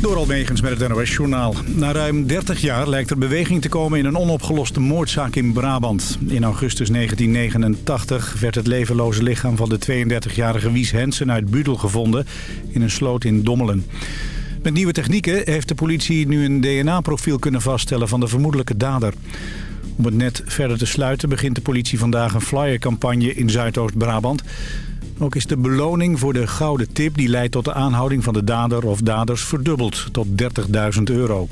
Door Almegens met het NOS-journaal. Na ruim 30 jaar lijkt er beweging te komen in een onopgeloste moordzaak in Brabant. In augustus 1989 werd het levenloze lichaam van de 32-jarige Wies Hensen uit Budel gevonden in een sloot in Dommelen. Met nieuwe technieken heeft de politie nu een DNA-profiel kunnen vaststellen van de vermoedelijke dader. Om het net verder te sluiten begint de politie vandaag een flyercampagne in Zuidoost-Brabant... Ook is de beloning voor de gouden tip die leidt tot de aanhouding van de dader of daders verdubbeld tot 30.000 euro.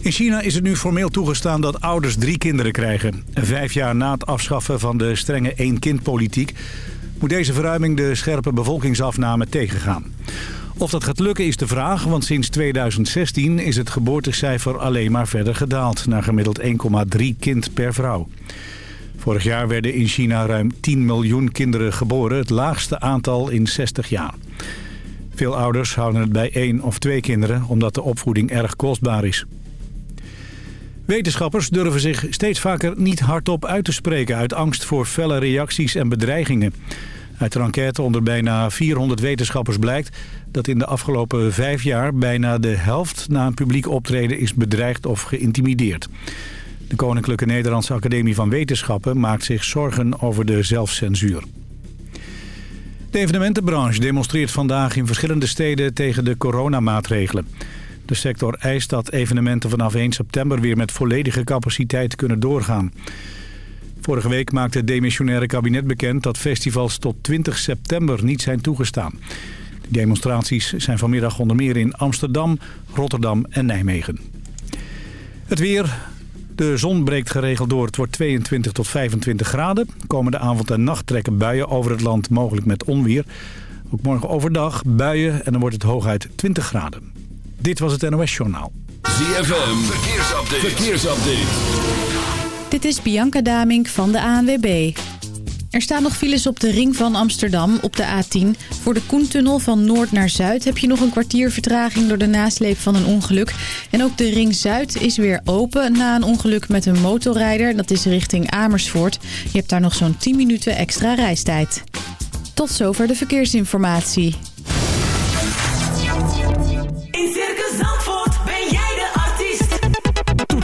In China is het nu formeel toegestaan dat ouders drie kinderen krijgen. Vijf jaar na het afschaffen van de strenge één-kind-politiek... moet deze verruiming de scherpe bevolkingsafname tegengaan. Of dat gaat lukken is de vraag, want sinds 2016 is het geboortecijfer alleen maar verder gedaald... naar gemiddeld 1,3 kind per vrouw. Vorig jaar werden in China ruim 10 miljoen kinderen geboren, het laagste aantal in 60 jaar. Veel ouders houden het bij één of twee kinderen, omdat de opvoeding erg kostbaar is. Wetenschappers durven zich steeds vaker niet hardop uit te spreken... uit angst voor felle reacties en bedreigingen. Uit een enquête onder bijna 400 wetenschappers blijkt... dat in de afgelopen vijf jaar bijna de helft na een publiek optreden is bedreigd of geïntimideerd. De Koninklijke Nederlandse Academie van Wetenschappen maakt zich zorgen over de zelfcensuur. De evenementenbranche demonstreert vandaag in verschillende steden tegen de coronamaatregelen. De sector eist dat evenementen vanaf 1 september weer met volledige capaciteit kunnen doorgaan. Vorige week maakte het demissionaire kabinet bekend dat festivals tot 20 september niet zijn toegestaan. De demonstraties zijn vanmiddag onder meer in Amsterdam, Rotterdam en Nijmegen. Het weer, de zon breekt geregeld door. Het wordt 22 tot 25 graden. Komende avond en nacht trekken buien over het land, mogelijk met onweer. Ook morgen overdag buien en dan wordt het hooguit 20 graden. Dit was het NOS Journaal. ZFM, verkeersupdate. verkeersupdate. Dit is Bianca Damink van de ANWB. Er staan nog files op de ring van Amsterdam op de A10. Voor de Koentunnel van noord naar zuid heb je nog een kwartier vertraging door de nasleep van een ongeluk. En ook de ring zuid is weer open na een ongeluk met een motorrijder. Dat is richting Amersfoort. Je hebt daar nog zo'n 10 minuten extra reistijd. Tot zover de verkeersinformatie.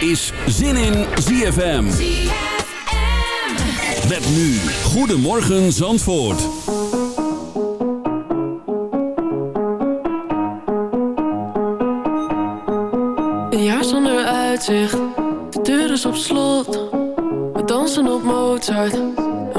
Is Zin in ZFM. Met nu. Goedemorgen Zandvoort. Een jaar zonder uitzicht, de deur is op slot. We dansen op Mozart,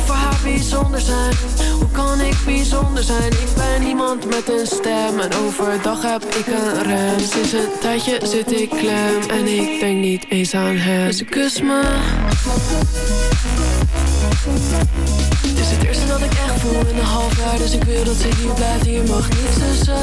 voor haar bijzonder zijn? Hoe kan ik bijzonder zijn? Ik ben iemand met een stem En overdag heb ik een rem. Sinds een tijdje zit ik klem En ik denk niet eens aan hem. Dus kus me. Het is het eerste dat ik echt voel in een half jaar Dus ik wil dat ze hier blijft, hier mag niets tussen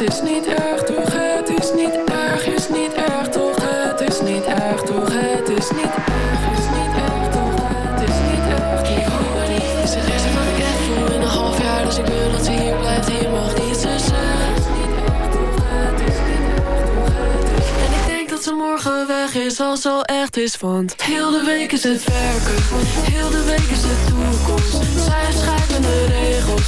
Het is niet erg toch Het is niet erg, is niet erg toch Het is niet erg toch Het is niet erg, is niet erg toch Het is niet erg Ik hoop maar niet Het is het eerste wat ik echt voel in een half jaar Dus ik wil dat ze hier blijft Hier mag niets tussen Het is niet erg toch Het is niet erg toch Het is En ik denk dat ze morgen weg is Als al echt is Want heel de week is het werken Heel de week is de toekomst Zij schrijven de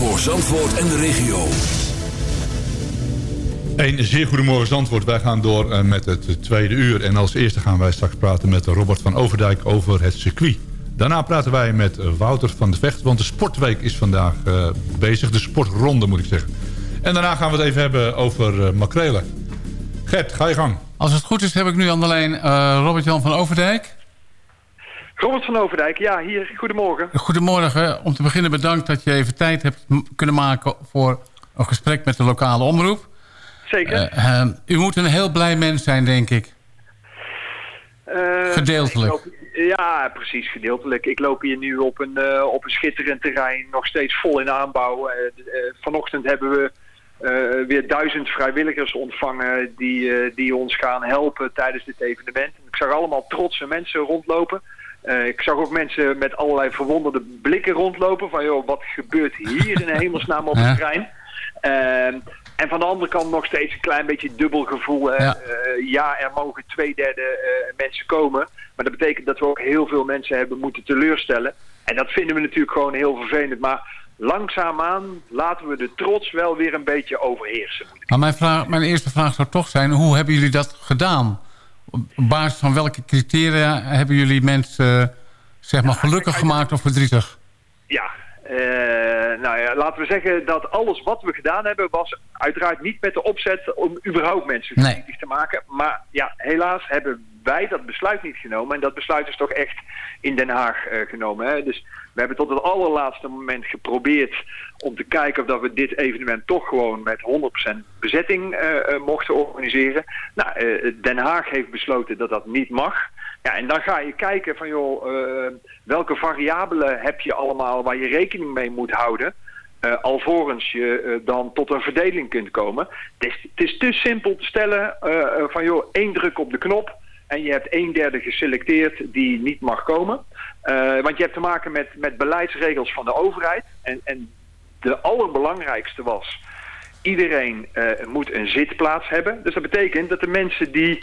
Voor Zandvoort en de regio. Een zeer goedemorgen Zandvoort. Wij gaan door eh, met het tweede uur. En als eerste gaan wij straks praten met Robert van Overdijk over het circuit. Daarna praten wij met Wouter van de Vecht. Want de sportweek is vandaag eh, bezig. De sportronde moet ik zeggen. En daarna gaan we het even hebben over uh, makrelen. Gert, ga je gang. Als het goed is heb ik nu aan de lijn uh, Robert-Jan van Overdijk. Robert van Overdijk, ja, hier. Goedemorgen. Goedemorgen. Om te beginnen bedankt dat je even tijd hebt kunnen maken... voor een gesprek met de lokale omroep. Zeker. Uh, u moet een heel blij mens zijn, denk ik. Uh, gedeeltelijk. Ja, precies, gedeeltelijk. Ik loop hier nu op een, uh, op een schitterend terrein, nog steeds vol in aanbouw. vanochtend hebben we weer duizend vrijwilligers ontvangen die, die ons gaan helpen tijdens dit evenement. Ik zag allemaal trotse mensen rondlopen. Uh, ik zag ook mensen met allerlei verwonderde blikken rondlopen. Van joh, wat gebeurt hier in hemelsnaam op het terrein? Uh, en van de andere kant nog steeds een klein beetje dubbel gevoel. Ja. Uh, ja, er mogen twee derde uh, mensen komen. Maar dat betekent dat we ook heel veel mensen hebben moeten teleurstellen. En dat vinden we natuurlijk gewoon heel vervelend. Maar langzaamaan laten we de trots wel weer een beetje overheersen. Maar mijn, vraag, mijn eerste vraag zou toch zijn, hoe hebben jullie dat gedaan? Op basis van welke criteria hebben jullie mensen zeg maar, gelukkig gemaakt of verdrietig? Ja, uh, nou ja, laten we zeggen dat alles wat we gedaan hebben... was uiteraard niet met de opzet om überhaupt mensen verdrietig nee. te maken. Maar ja, helaas hebben wij dat besluit niet genomen. En dat besluit is toch echt in Den Haag uh, genomen. Hè? Dus we hebben tot het allerlaatste moment geprobeerd om te kijken of dat we dit evenement toch gewoon met 100% bezetting uh, mochten organiseren. Nou, Den Haag heeft besloten dat dat niet mag. Ja, en dan ga je kijken van joh, welke variabelen heb je allemaal waar je rekening mee moet houden. Alvorens je dan tot een verdeling kunt komen. Het is, het is te simpel te stellen van joh, één druk op de knop. En je hebt een derde geselecteerd die niet mag komen. want je hebt te maken met, met beleidsregels van de overheid. En, en de allerbelangrijkste was, iedereen moet een zitplaats hebben. Dus dat betekent dat de mensen die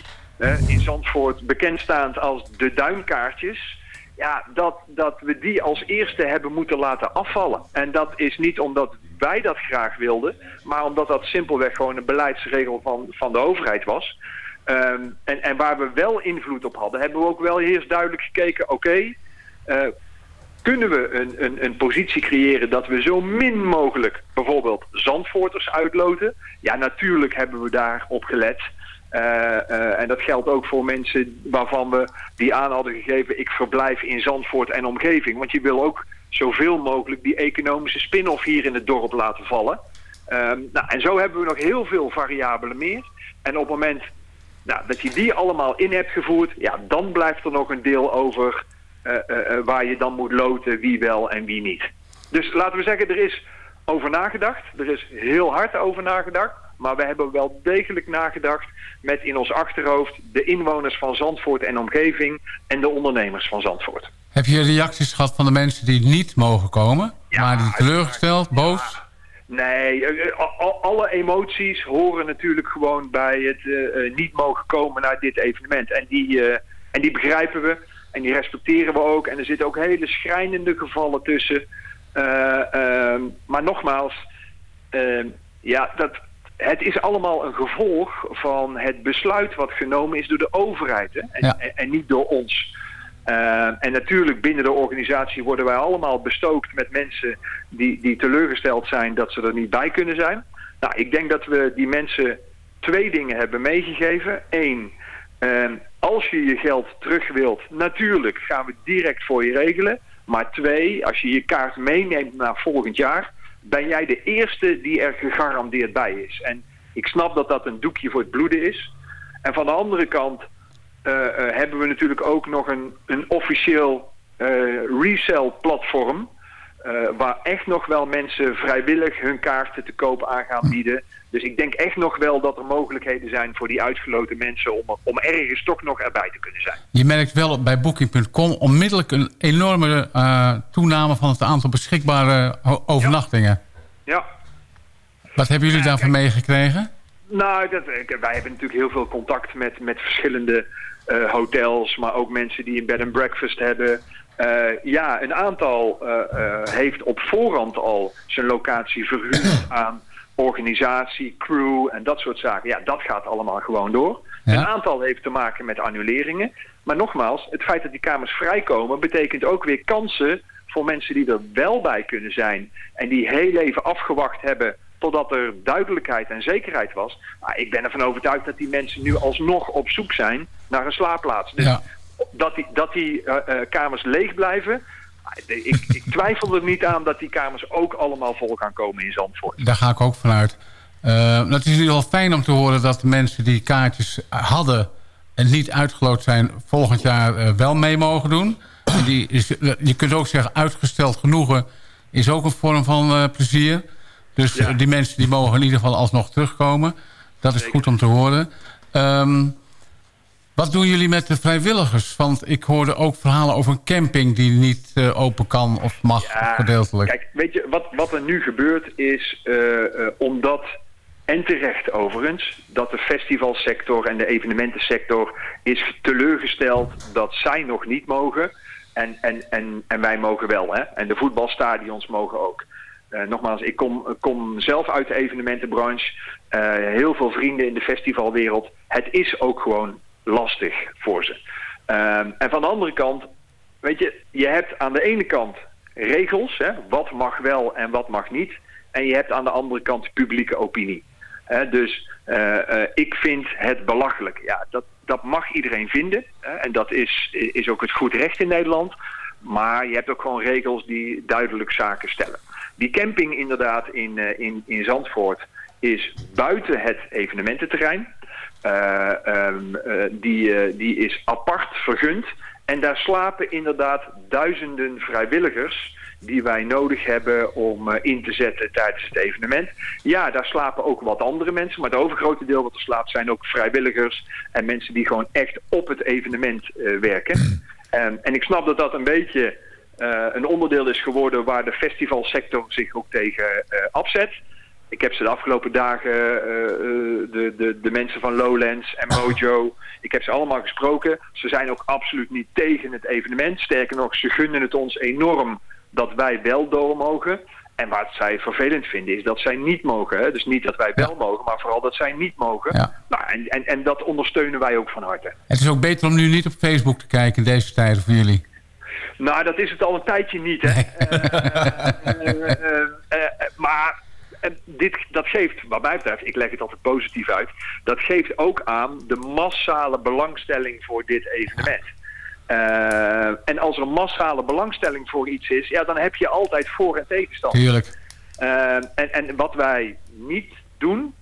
in Zandvoort bekendstaand als de duinkaartjes... ja, dat, dat we die als eerste hebben moeten laten afvallen. En dat is niet omdat wij dat graag wilden... maar omdat dat simpelweg gewoon een beleidsregel van, van de overheid was... Um, en, en waar we wel invloed op hadden, hebben we ook wel eerst duidelijk gekeken... oké, uh, kunnen we een, een, een positie creëren dat we zo min mogelijk bijvoorbeeld Zandvoorters uitloten? Ja, natuurlijk hebben we daar op gelet... Uh, uh, en dat geldt ook voor mensen waarvan we die aan hadden gegeven... ik verblijf in Zandvoort en omgeving. Want je wil ook zoveel mogelijk die economische spin-off hier in het dorp laten vallen. Um, nou, en zo hebben we nog heel veel variabelen meer. En op het moment nou, dat je die allemaal in hebt gevoerd... ja, dan blijft er nog een deel over eh, eh, eh, waar je dan moet loten wie wel en wie niet. Dus laten we zeggen, er is over nagedacht. Er is heel hard over nagedacht. Maar we hebben wel degelijk nagedacht met in ons achterhoofd de inwoners van Zandvoort en omgeving en de ondernemers van Zandvoort. Heb je reacties gehad van de mensen die niet mogen komen? maar die teleurgesteld, boos? Nee, eh, eh, al- alle emoties horen natuurlijk gewoon bij het eh, niet mogen komen naar dit evenement. En die, en die begrijpen we en die respecteren we ook. En er zitten ook hele schrijnende gevallen tussen. Eh, ehm, maar nogmaals, ehm, ja, dat, het is allemaal een gevolg van het besluit wat genomen is door de overheid. Hè? En, Ja. en, en niet door ons. Uh, en natuurlijk binnen de organisatie worden wij allemaal bestookt met mensen die, die teleurgesteld zijn dat ze er niet bij kunnen zijn. Nou, ik denk dat we die mensen twee dingen hebben meegegeven. Eén, uh, als je je geld terug wilt, natuurlijk gaan we direct voor je regelen. Maar twee, als je je kaart meeneemt naar volgend jaar, ben jij de eerste die er gegarandeerd bij is. En ik snap dat dat een doekje voor het bloeden is. En van de andere kant hebben we natuurlijk ook nog een, een officieel uh, resell platform. Uh, waar echt nog wel mensen vrijwillig hun kaarten te koop aan gaan bieden. Dus ik denk echt nog wel dat er mogelijkheden zijn voor die uitgeloten mensen om, om ergens toch nog erbij te kunnen zijn. Je merkt wel bij Booking.com onmiddellijk een enorme uh, toename van het aantal beschikbare overnachtingen. Ja. ja. Wat hebben jullie daarvan meegekregen? Nou, dat, wij hebben natuurlijk heel veel contact met, met verschillende uh, hotels, maar ook mensen die een bed and breakfast hebben. Uh, ja, een aantal uh, heeft op voorhand al zijn locatie verhuurd aan organisatie, crew en dat soort zaken. Ja, dat gaat allemaal gewoon door. Ja. Een aantal heeft te maken met annuleringen. Maar nogmaals, het feit dat die kamers vrijkomen betekent ook weer kansen voor mensen die er wel bij kunnen zijn. En die heel even afgewacht hebben totdat er duidelijkheid en zekerheid was. Maar ik ben ervan overtuigd dat die mensen nu alsnog op zoek zijn naar een slaapplaats. Dus ja. dat die, dat die uh, uh, kamers leeg blijven... Ik, ik, twijfel er niet aan dat die kamers ook allemaal vol gaan komen in Zandvoort. Daar ga ik ook vanuit. Uh, het is in ieder geval fijn om te horen dat de mensen die kaartjes hadden... en niet uitgeloot zijn, volgend jaar wel mee mogen doen. En die is, je kunt ook zeggen, uitgesteld genoegen is ook een vorm van plezier... Dus ja. die mensen die mogen in ieder geval alsnog terugkomen. Dat is Zeker. goed om te horen. Um, wat doen jullie met de vrijwilligers? Want ik hoorde ook verhalen over een camping die niet uh, open kan of mag ja, gedeeltelijk. Kijk, weet je, wat, wat er nu gebeurt is uh, uh, omdat, en terecht overigens, dat de festivalsector en de evenementensector is teleurgesteld dat zij nog niet mogen. En, en, en, en wij mogen wel, hè? En de voetbalstadions mogen ook. Uh, nogmaals, ik kom, kom, zelf uit de evenementenbranche. Uh, heel veel vrienden in de festivalwereld. Het is ook gewoon lastig voor ze. Uh, en van de andere kant, weet je, je hebt aan de ene kant regels. Hè, wat mag wel en wat mag niet. En je hebt aan de andere kant publieke opinie. Dus uh, ik vind het belachelijk. Ja, dat, dat mag iedereen vinden. Hè, en dat is, is ook het goed recht in Nederland. Maar je hebt ook gewoon regels die duidelijk zaken stellen. Die camping inderdaad in, uh, in, in Zandvoort is buiten het evenemententerrein. Uh, um, uh, die, die is apart vergund. En daar slapen inderdaad duizenden vrijwilligers die wij nodig hebben om in te zetten tijdens het evenement. Ja, daar slapen ook wat andere mensen, maar het overgrote deel wat er slaapt zijn ook vrijwilligers en mensen die gewoon echt op het evenement werken. Um, en ik snap dat dat een beetje een onderdeel is geworden waar de festivalsector zich ook tegen afzet. Ik heb ze de afgelopen dagen, uh, de, de, de mensen van Lowlands en Mojo, ik heb ze allemaal gesproken. Ze zijn ook absoluut niet tegen het evenement. Sterker nog, ze gunnen het ons enorm dat wij wel door mogen. En wat zij vervelend vinden is dat zij niet mogen. Hè? Dus niet dat wij wel ja. mogen, maar vooral dat zij niet mogen. Ja. Nou, en, en, en dat ondersteunen wij ook van harte. Het is ook beter om nu niet op Facebook te kijken in deze tijden voor jullie. Nou, dat is het al een tijdje niet, hè. Nee. uh, uh, uh, maar dit, dat geeft, wat mij betreft, ik leg het altijd positief uit... dat geeft ook aan de massale belangstelling voor dit evenement. en als er een massale belangstelling voor iets is... ja, dan heb je altijd voor- en tegenstand. Tuurlijk. en, en wat wij niet doen...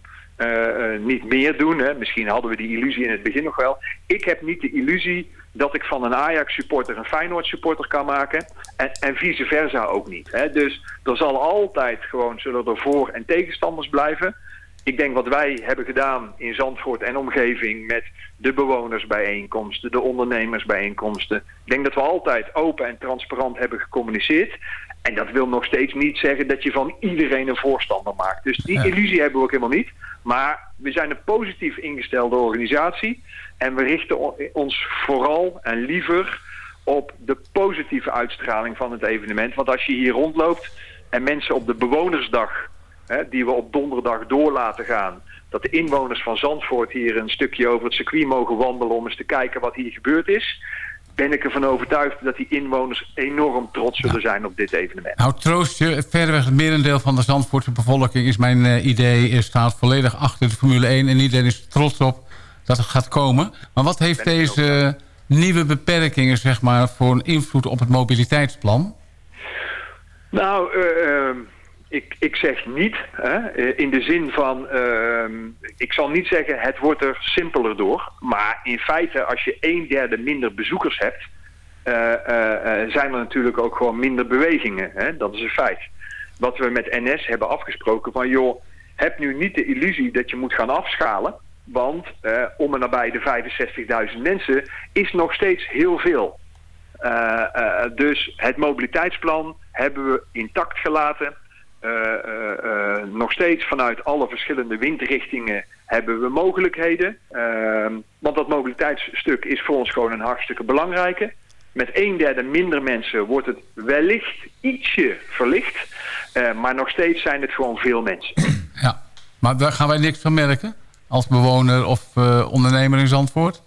niet meer doen, hè. misschien hadden we die illusie in het begin nog wel... ik heb niet de illusie dat ik van een Ajax-supporter een Feyenoord-supporter kan maken. En, en vice versa ook niet. Hè. Dus er zal altijd gewoon, zullen er voor- en tegenstanders blijven. Ik denk wat wij hebben gedaan in Zandvoort en omgeving met de bewonersbijeenkomsten, de ondernemersbijeenkomsten. Ik denk dat we altijd open en transparant hebben gecommuniceerd. En dat wil nog steeds niet zeggen dat je van iedereen een voorstander maakt. Dus die illusie hebben we ook helemaal niet. Maar we zijn een positief ingestelde organisatie. En we richten ons vooral en liever op de positieve uitstraling van het evenement. Want als je hier rondloopt en mensen op de bewonersdag, hè, die we op donderdag door laten gaan, dat de inwoners van Zandvoort hier een stukje over het circuit mogen wandelen om eens te kijken wat hier gebeurd is, ben ik ervan overtuigd dat die inwoners enorm trots zullen zijn op dit evenement. Nou, troost je, verreweg het merendeel van de Zandvoortse bevolking... is mijn eh, idee, eh, staat volledig achter de Formule 1... en iedereen is trots op dat het gaat komen. Maar wat heeft deze nieuwe beperkingen zeg maar, voor een invloed op het mobiliteitsplan? Nou, eh, ehm, ik, ik zeg niet, hè, eh, in de zin van, ehm, ik zal niet zeggen het wordt er simpeler door. Maar in feite, als je een derde minder bezoekers hebt, eh, zijn er natuurlijk ook gewoon minder bewegingen. Hè? Dat is een feit. Wat we met NS hebben afgesproken van, joh, heb nu niet de illusie dat je moet gaan afschalen. Want eh, om en nabij de 65.000 mensen is nog steeds heel veel. Eh, eh, dus het mobiliteitsplan hebben we intact gelaten. Nog steeds vanuit alle verschillende windrichtingen hebben we mogelijkheden. Ehm, want dat mobiliteitsstuk is voor ons gewoon een hartstikke belangrijke. Met een derde minder mensen wordt het wellicht ietsje verlicht. Maar nog steeds zijn het gewoon veel mensen. Ja, maar daar gaan wij niks van merken? Als bewoner of eh, ondernemer in Zandvoort?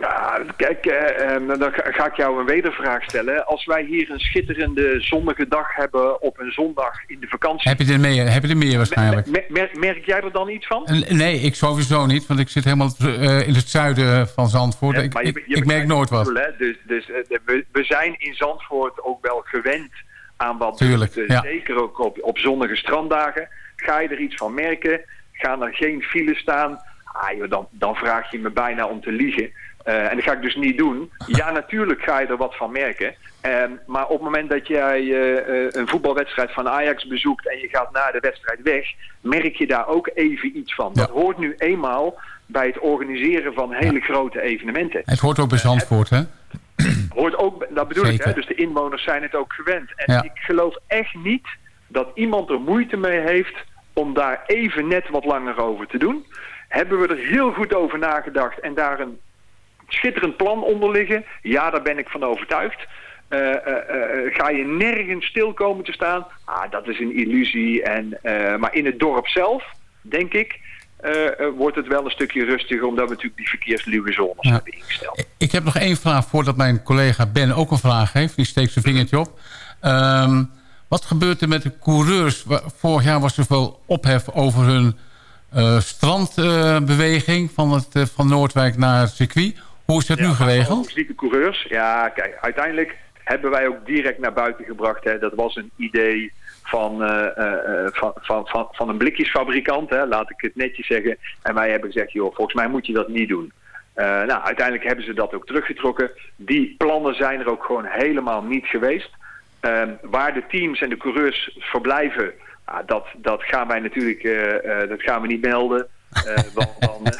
Nou, kijk, eh, eh, dan ga ik jou een wedervraag stellen. Als wij hier een schitterende zonnige dag hebben op een zondag in de vakantie... Heb je er meer, heb je er meer waarschijnlijk? mer- mer- merk jij er dan iets van? Nee, ik sowieso niet, want ik zit helemaal eh, in het zuiden van Zandvoort. Ja, ik je- ik, je ik merk nooit wat. Dus, dus we, we zijn in Zandvoort ook wel gewend aan wat Tuurlijk, ja. Zeker ook op, op zonnige stranddagen. Ga je er iets van merken? Gaan er geen files staan? Ah, joh, dan, dan vraag je me bijna om te liegen. Eh, en dat ga ik dus niet doen. Ja, natuurlijk ga je er wat van merken. Ehm, maar op het moment dat jij eh, eh, een voetbalwedstrijd van Ajax bezoekt... en je gaat na de wedstrijd weg... merk je daar ook even iets van. Dat hoort nu eenmaal bij het organiseren van hele grote evenementen. Het hoort ook bij Zandvoort, hè? Hoort ook, dat bedoel ik, hè? dus de inwoners zijn het ook gewend. En Ja. ik geloof echt niet dat iemand er moeite mee heeft om daar even net wat langer over te doen. Hebben we er heel goed over nagedacht en daar een schitterend plan onder liggen? Ja, daar ben ik van overtuigd. Eh, eh, eh, ga je nergens stil komen te staan? Ah, dat is een illusie. En, maar in het dorp zelf, denk ik, wordt het wel een stukje rustiger... omdat we natuurlijk die verkeersluwe zones Ja. hebben ingesteld. Ik heb nog één vraag voordat mijn collega Ben ook een vraag heeft. Die steekt zijn vingertje op. Ehm, wat gebeurt er met de coureurs? Vorig jaar was er veel ophef over hun eh, strandbeweging van, het, eh, van Noordwijk naar het circuit. Hoe is dat nu geregeld? Fysieke coureurs. Ja, kijk, uiteindelijk hebben wij ook direct naar buiten gebracht. Hè. Dat was een idee van, eh, van, van, van, van een blikjesfabrikant, hè, laat ik het netjes zeggen. En wij hebben gezegd, joh, volgens mij moet je dat niet doen. Nou, uiteindelijk hebben ze dat ook teruggetrokken. Die plannen zijn er ook gewoon helemaal niet geweest. Ehm, waar de teams en de coureurs verblijven, ah, dat, dat gaan wij natuurlijk eh, eh, dat gaan we niet melden. Eh, want dan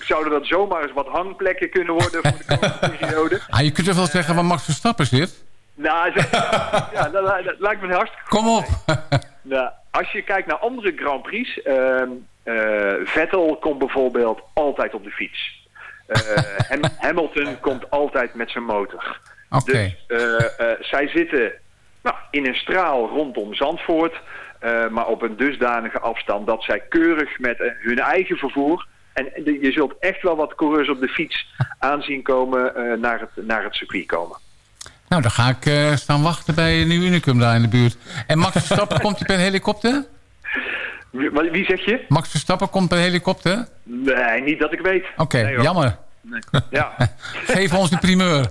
zouden dat zomaar eens wat hangplekken kunnen worden voor de komende periode. Ah, je kunt er wel zeggen waar Max Verstappen zit. Nou, zo- ja, dat, dat lijkt me hartstikke goed. Kom op. Nou, als je kijkt naar andere Grand Prix, ehm, eh, Vettel komt bijvoorbeeld altijd op de fiets. Ham- Hamilton komt altijd met zijn motor. Dus eh, eh, zij zitten nou, in een straal rondom Zandvoort, eh, maar op een dusdanige afstand dat zij keurig met hun eigen vervoer. En de- je zult echt wel wat coureurs op de fiets aanzien komen naar, het, naar het circuit komen. Nou, dan ga ik staan wachten bij Nieuw Unicum daar in de buurt. En Max Verstappen, komt per helikopter? Wie, zeg je? Max Verstappen komt per helikopter? Nee, niet dat ik weet. Oké, Nee, jammer. Nee. Ja. Geef ons de primeur.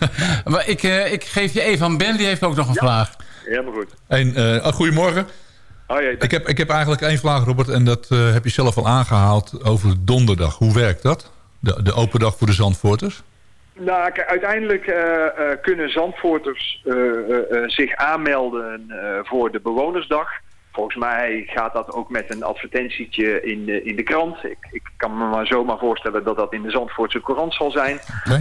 maar ik, eh, ik geef je even aan Ben, die heeft ook nog een vraag. Helemaal goed. Een, eh, oh, goedemorgen. Oh, jee, Ik heb, ik heb eigenlijk één vraag, Robert. En dat eh, heb je zelf al aangehaald over donderdag. Hoe werkt dat? De, de open dag voor de Zandvoorters? Nou, kijk, uiteindelijk eh, eh, kunnen Zandvoorters eh, eh, eh, zich aanmelden eh, voor de bewonersdag. Volgens mij gaat dat ook met een advertentietje in de, in de krant. Ik, ik kan me maar zomaar voorstellen dat dat in de Zandvoortse Courant zal zijn.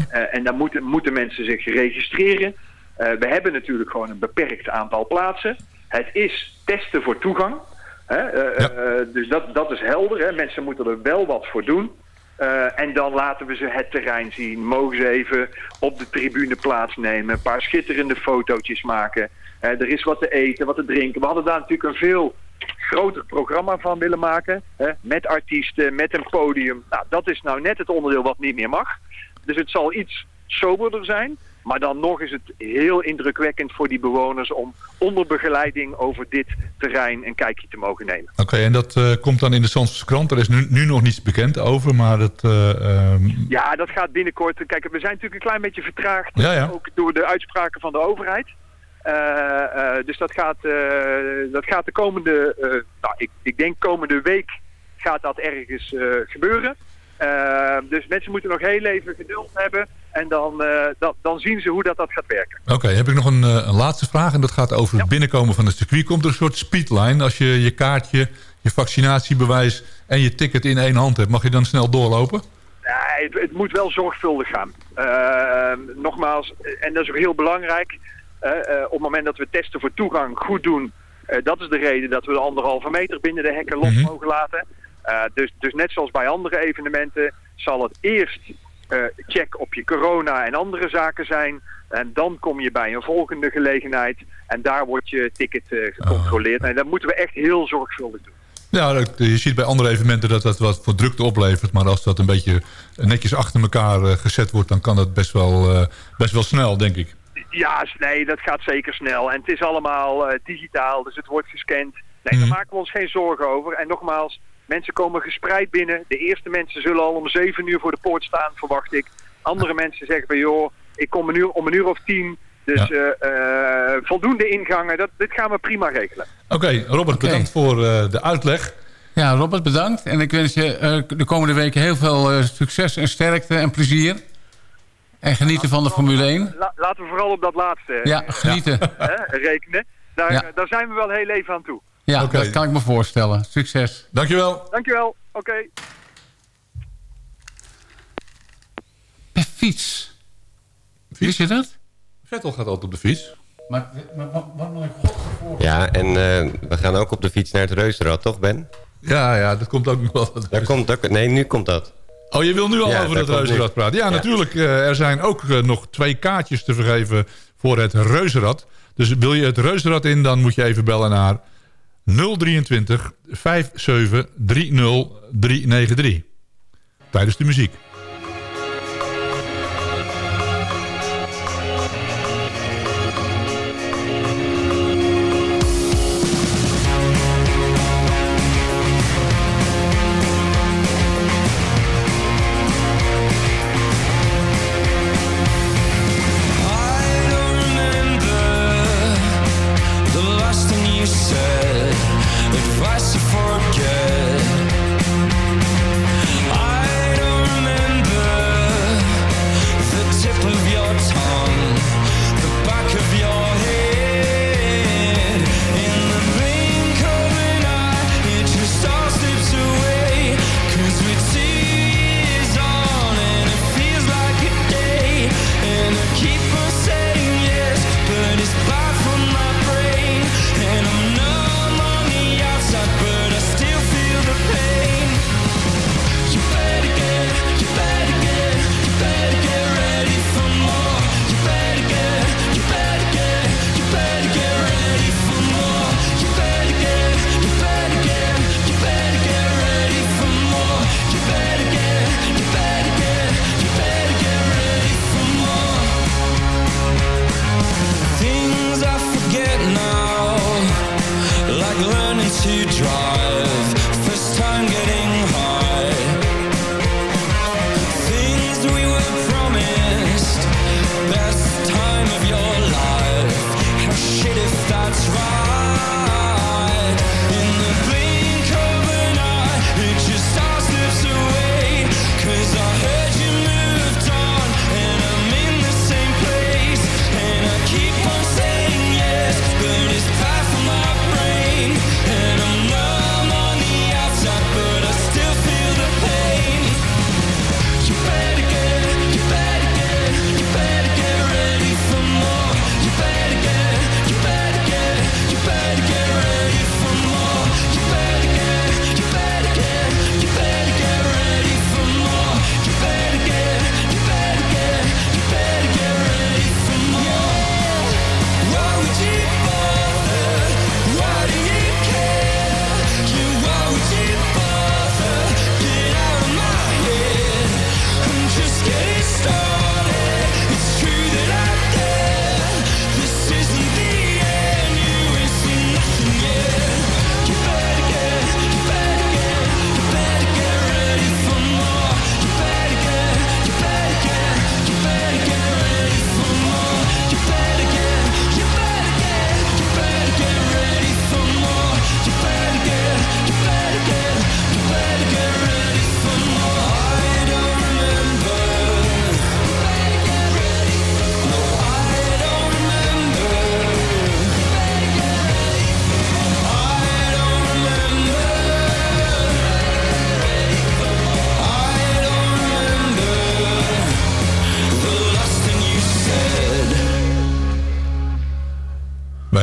Eh, en dan moeten, moeten mensen zich registreren. Eh, we hebben natuurlijk gewoon een beperkt aantal plaatsen. Het is testen voor toegang. Hè? eh, dus dat, dat is helder. Hè? Mensen moeten er wel wat voor doen. En dan laten we ze het terrein zien. Mogen ze even op de tribune plaatsnemen. Een paar schitterende fotootjes maken. Eh, er is wat te eten, wat te drinken. We hadden daar natuurlijk een veel groter programma van willen maken. Hè? Met artiesten, met een podium. Nou, dat is nou net het onderdeel wat niet meer mag. Dus het zal iets soberder zijn. Maar dan nog is het heel indrukwekkend voor die bewoners... om onder begeleiding over dit terrein een kijkje te mogen nemen. Oké, en dat eh, komt dan in de Zandvoortse krant. Er is nu, nu nog niets bekend over, maar dat... eh, ehm, Ja, dat gaat binnenkort. Kijk, we zijn natuurlijk een klein beetje vertraagd. Ja, ja. Ook door de uitspraken van de overheid. Eh, eh, dus dat gaat, eh, dat gaat de komende, nou, ik, ik denk komende week gaat dat ergens gebeuren. Dus mensen moeten nog heel even geduld hebben. En dan, dan, dan zien ze hoe dat, dat gaat werken. Oké, heb ik nog een, een laatste vraag. En dat gaat over het binnenkomen van het circuit. Komt er een soort speedline als je je kaartje, je vaccinatiebewijs en je ticket in één hand hebt? Mag je dan snel doorlopen? Nee, het, het moet wel zorgvuldig gaan. Nogmaals, en dat is ook heel belangrijk. Eh, op het moment dat we testen voor toegang goed doen... eh, dat is de reden dat we de anderhalve meter binnen de hekken los mogen laten. Eh, dus, dus net zoals bij andere evenementen zal het eerst check op je corona en andere zaken zijn. En dan kom je bij een volgende gelegenheid. En daar wordt je ticket gecontroleerd. En dat moeten we echt heel zorgvuldig doen. Ja, je ziet bij andere evenementen dat dat wat voor drukte oplevert. Maar als dat een beetje netjes achter elkaar gezet wordt... dan kan dat best wel, best wel snel, denk ik. Ja, nee, dat gaat zeker snel. En het is allemaal eh, digitaal, dus het wordt gescand. Nee, daar Mhm. maken we ons geen zorgen over. En nogmaals, mensen komen gespreid binnen. De eerste mensen zullen al om zeven uur voor de poort staan, verwacht ik. Andere mensen zeggen van, joh, ik kom een uur, om een uur of tien. Dus eh, eh, voldoende ingangen, dat, dit gaan we prima regelen. Oké, Robert, bedankt voor eh, de uitleg. Ja, Robert, bedankt. En ik wens je eh, de komende weken heel veel eh, succes en sterkte en plezier. En genieten van de Formule 1. La- laten we vooral op dat laatste Ja, genieten. hè, rekenen. Daar, Ja. daar zijn we wel heel even aan toe. Ja, Oké. dat kan ik me voorstellen. Succes. Dankjewel. Dankjewel, oké. Per fiets. Wist je dat? Vettel gaat altijd op de fiets. Maar, maar wat, wat moet ik godverdomme Ja, en eh, we gaan ook op de fiets naar het Reuzenrad, toch Ben? Ja, ja, dat komt ook nog wel. Daar komt ook, nee, nu komt dat. Oh, je wil nu al Ja, over het reuzenrad praten. Ja, Ja. natuurlijk. eh, er zijn ook eh, nog twee kaartjes te vergeven voor het reuzenrad. Dus wil je het reuzenrad in, dan moet je even bellen naar 023 57 30 393. Tijdens de muziek.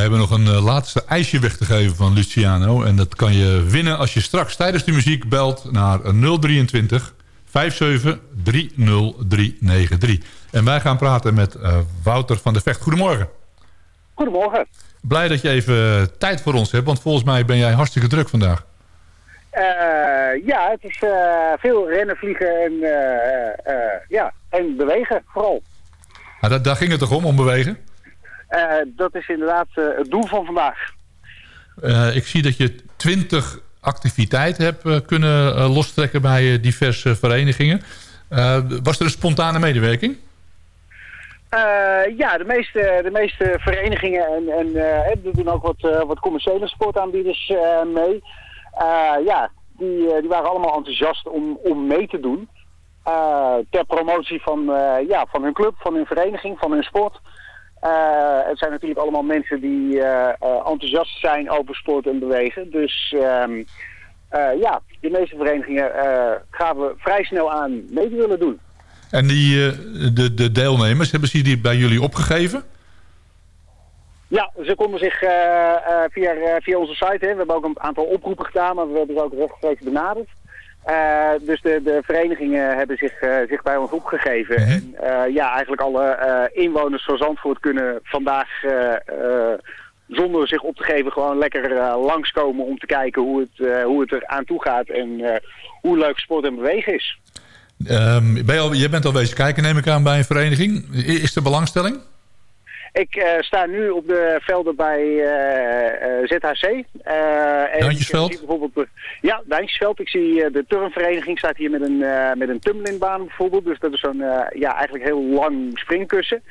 Hebben nog een eh, laatste ijsje weg te geven van Luciano. En dat kan je winnen als je straks tijdens de muziek belt naar 023 57 30393. En wij gaan praten met eh, Wouter van der Vecht. Goedemorgen. Goedemorgen. Blij dat je even tijd voor ons hebt, want volgens mij ben jij hartstikke druk vandaag. Eh, ja, het is eh, veel rennen, vliegen en, eh, eh, ja, en bewegen vooral. Ah, daar, daar ging het toch om, om bewegen? Eh, dat is inderdaad eh, het doel van vandaag. Eh, ik zie dat je 20 activiteiten hebt kunnen lostrekken bij diverse verenigingen. Was er een spontane medewerking? Ja, de meeste, de meeste verenigingen en, en er doen ook wat, wat commerciële sportaanbieders mee. Ja, die, die waren allemaal enthousiast om, om mee te doen. Ter promotie van, ja, van hun club, van hun vereniging, van hun sport. Eh, het zijn natuurlijk allemaal mensen die eh, eh, enthousiast zijn over sport en bewegen. Dus ehm, eh, ja, de meeste verenigingen eh, gaven vrij snel aan mee te willen doen. En die, de, de deelnemers, hebben ze die bij jullie opgegeven? Ja, ze konden zich via, via onze site, hè, we hebben ook een aantal oproepen gedaan, maar we hebben ze ook rechtstreeks benaderd. Eh, dus de, de verenigingen hebben zich, eh, zich bij ons opgegeven. En eh, ja, eigenlijk alle inwoners van Zandvoort kunnen vandaag, zonder zich op te geven, gewoon lekker eh, langskomen om te kijken hoe het, eh, hoe het er aan toe gaat en eh, hoe leuk sport en bewegen is. Ehm, ben je, al, je bent al wezen kijken, neem ik aan, bij een vereniging. Is er belangstelling? Ik eh, sta nu op de velden bij eh, eh, ZHC. en Duintjesveld? Ik zie bijvoorbeeld, ja, Duintjesveld. Ik zie de turnvereniging staat hier met een, met een tummelinbaan bijvoorbeeld. Dus dat is zo'n ja, eigenlijk heel lang springkussen.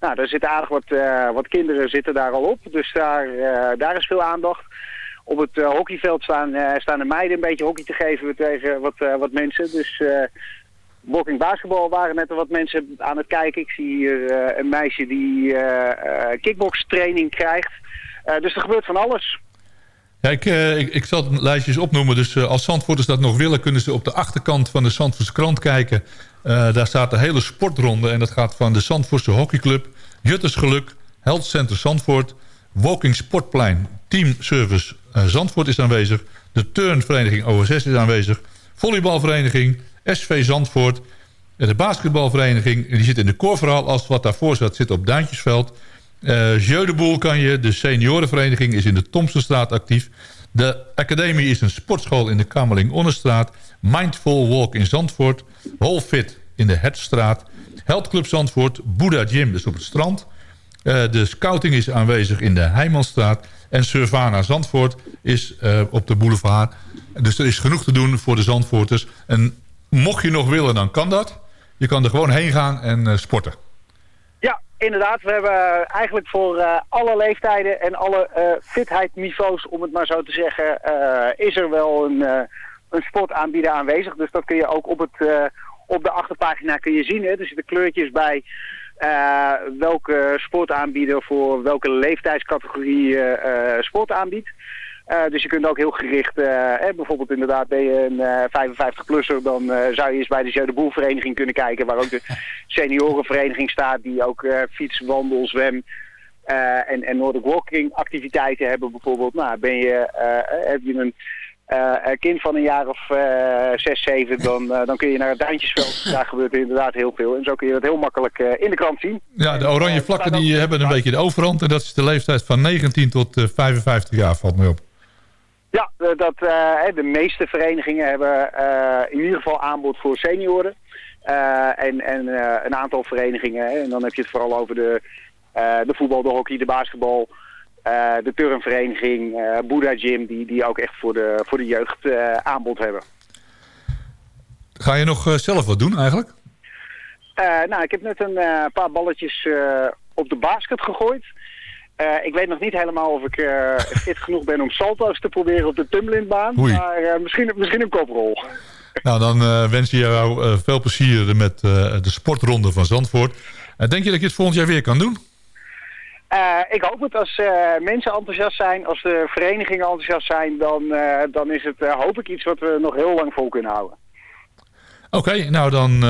Nou, daar zitten aardig wat, wat kinderen zitten daar al op. Dus daar, daar is veel aandacht. Op het hockeyveld staan, eh, staan de meiden een beetje hockey te geven tegen wat, wat mensen. Dus walking basketbal waren net wat mensen aan het kijken. Ik zie hier eh, een meisje die eh eh kickbokstraining krijgt. Dus er gebeurt van alles. Ja, ik, ik, ik zal lijstjes opnoemen. Dus als Zandvoorters dat nog willen... kunnen ze op de achterkant van de Zandvoortse krant kijken. Daar staat de hele sportronde. En dat gaat van de Zandvoortse hockeyclub... Juttersgeluk, Health Center Zandvoort... Walking Sportplein, Team Service eh, Zandvoort is aanwezig... de turnvereniging OSS is aanwezig... volleybalvereniging, SV Zandvoort... de basketbalvereniging, die zit in de koorverhaal... als wat daarvoor zat, zit op Duintjesveld... Eh Jeu de kan je. De seniorenvereniging is in de Thompsonstraat actief. De academie is een sportschool in de Kamerling-Onnestraat. Mindful Walk in Zandvoort. Holfit in de Hertstraat. Health Club Zandvoort. Buddha Gym dus op het strand. Eh, de scouting is aanwezig in de Heijmanstraat. En Survana Zandvoort is eh, op de boulevard. Dus er is genoeg te doen voor de Zandvoorters. En mocht je nog willen, dan kan dat. Je kan er gewoon heen gaan en eh, sporten. Ja, inderdaad. We hebben eigenlijk voor eh, alle leeftijden en alle eh fitheidsniveaus, om het maar zo te zeggen, eh, is er wel een, eh, een sportaanbieder aanwezig. Dus dat kun je ook op, het, eh, op de achterpagina kun je zien. Hè. Er zitten kleurtjes bij eh, welke sportaanbieder voor welke leeftijdscategorie eh, eh, sport aanbiedt. Eh, dus je kunt ook heel gericht, eh, bijvoorbeeld inderdaad ben je een 55-plusser, dan eh, zou je eens bij de Jeu de Boel vereniging kunnen kijken, waar ook de seniorenvereniging staat, die ook eh, fiets, wandel, zwem eh, en, en Nordic Walking activiteiten hebben bijvoorbeeld. Nou, ben je, eh, heb je een eh, kind van een jaar of eh, zes, zeven, dan, eh, dan kun je naar het Duintjesveld. Daar gebeurt er inderdaad heel veel. En zo kun je dat heel makkelijk eh, in de krant zien. Ja, de oranje vlakken die hebben een beetje de overhand. En dat is de leeftijd van 19 tot eh, 55 jaar, valt mij op. Ja, eh, dat, eh, de meeste verenigingen hebben eh, in ieder geval aanbod voor senioren. En en een aantal verenigingen, en dan heb je het vooral over de, de voetbal, de hockey, de basketbal, de turnvereniging, Buddha Gym, die, die ook echt voor de, voor de jeugd aanbod hebben. Ga je nog zelf wat doen eigenlijk? Nou, ik heb net een paar balletjes op de basket gegooid. Eh, ik weet nog niet helemaal of ik eh, fit genoeg ben om salto's te proberen op de tumblinbaan. Oei. Maar eh, misschien, misschien een koprol. Nou, dan wens je jou veel plezier met de sportronde van Zandvoort. En denk je dat je het volgend jaar weer kan doen? Ik hoop het als mensen enthousiast zijn, als de verenigingen enthousiast zijn, dan, dan is het hoop ik iets wat we nog heel lang vol kunnen houden. Oké, nou dan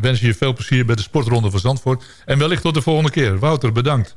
wens je je veel plezier bij de sportronde van Zandvoort. En wellicht tot de volgende keer. Wouter, bedankt.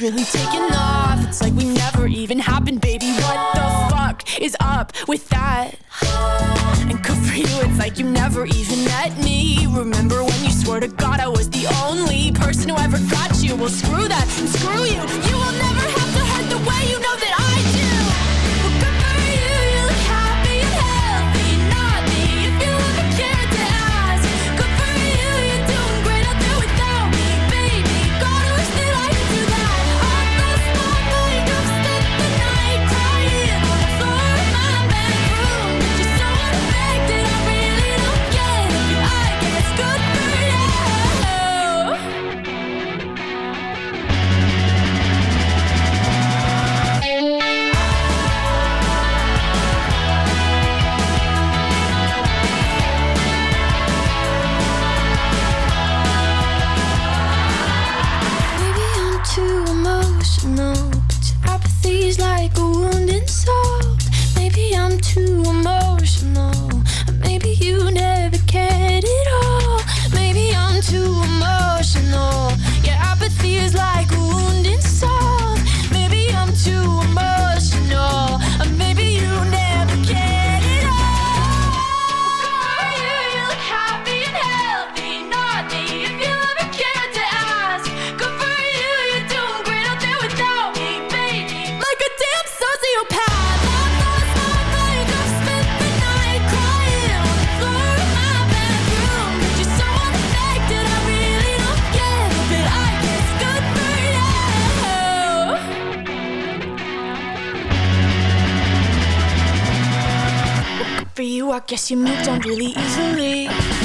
Really taking off. It's like we never even happened, baby. What the fuck is up with that? And good for you, it's like you never even met me. Remember when you swore to God I was the only person who ever got you? Well, screw that and screw you. You guess you moved on really easily.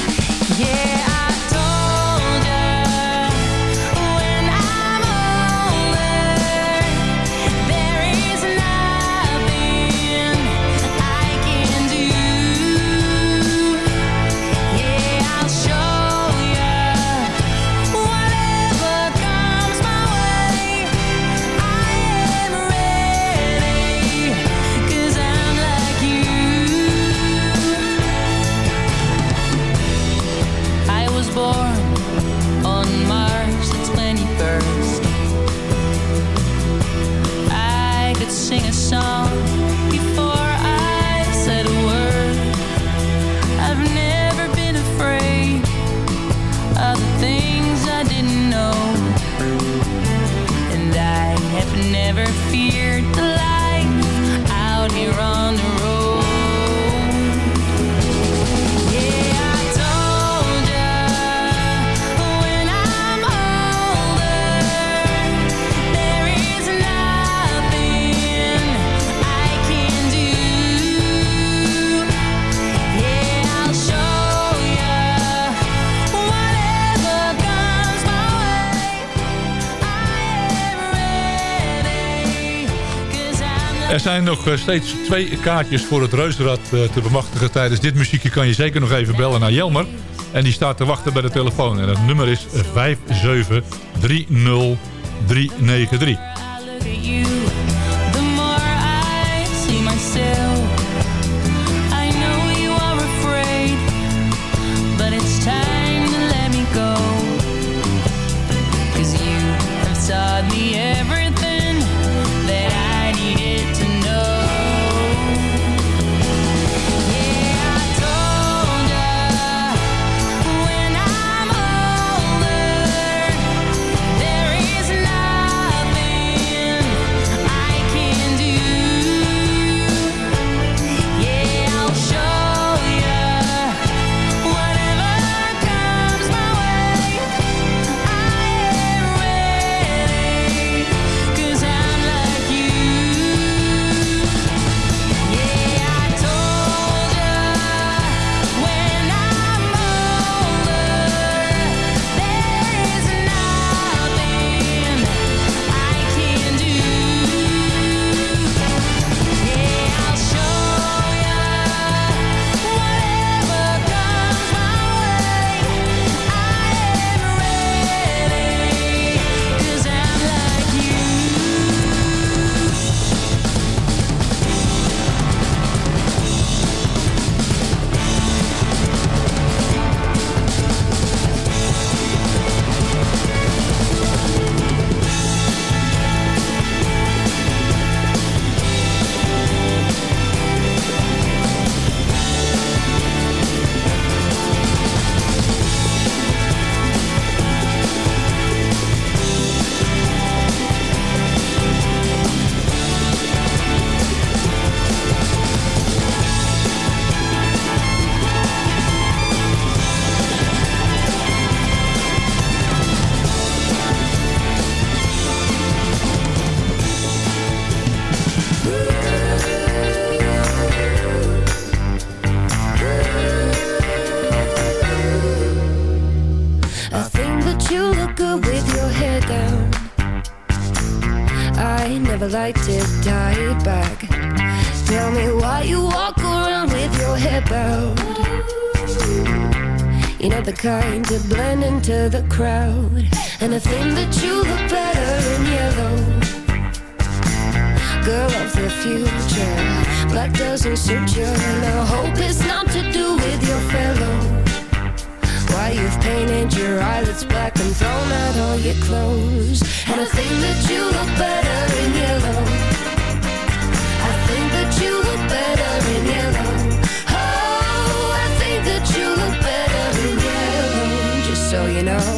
Er zijn nog eh, steeds twee kaartjes voor het Reuzenrad eh, te bemachtigen tijdens dit muziekje. Kan je zeker nog even bellen naar Jelmer. En die staat te wachten bij de telefoon. En het nummer is 5730393. The kind to blend into the crowd. And I think that you look better in yellow. Girl of the future, black doesn't suit you. And I hope it's not to do with your fellow. Why you've painted your eyelids black and thrown out all your clothes. And I think that you look better in yellow. So you know.